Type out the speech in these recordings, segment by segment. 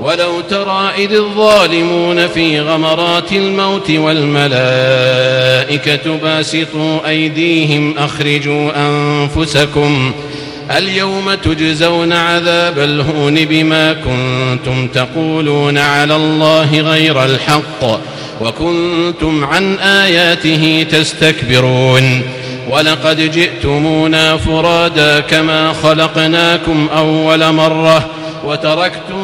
ولو ترى إذ الظالمون في غمرات الموت والملائكة باسطوا أيديهم أخرجوا أنفسكم اليوم تجزون عذاب الهون بما كنتم تقولون على الله غير الحق وكنتم عن آياته تستكبرون ولقد جئتمونا فرادا كما خلقناكم أول مرة وتركتم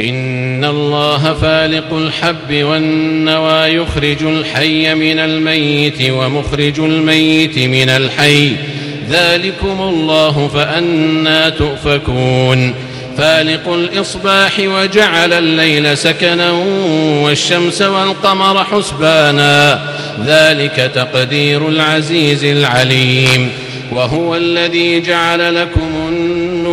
إن الله فالق الحب والنوى يخرج الحي من الميت ومخرج الميت من الحي. ذلكم الله فأنا تؤفكون. فالق الإصباح وجعل الليل سكنا والشمس والقمر حسبانا. ذلك تقدير العزيز العليم. وهو الذي جعل لكم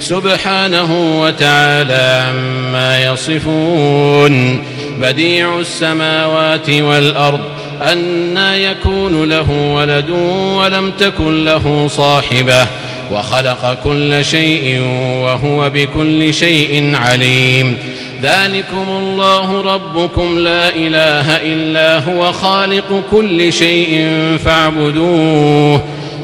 سبحانه وتعالى عما يصفون بديع السماوات والأرض أنا يكون له ولد ولم تكن له صاحبة وخلق كل شيء وهو بكل شيء عليم ذلكم الله ربكم لا إله إلا هو خالق كل شيء فاعبدوه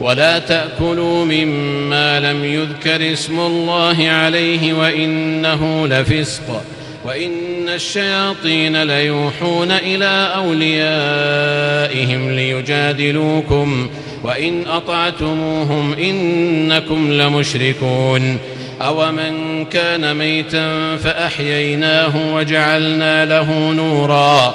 ولا تأكلوا مما لم يذكر اسم الله عليه وإنه لفسق وإن الشياطين ليوحون إلى أوليائهم ليجادلوكم وإن أطعتموهم إنكم لمشركون أومن كان ميتا فأحييناه وجعلنا له نورا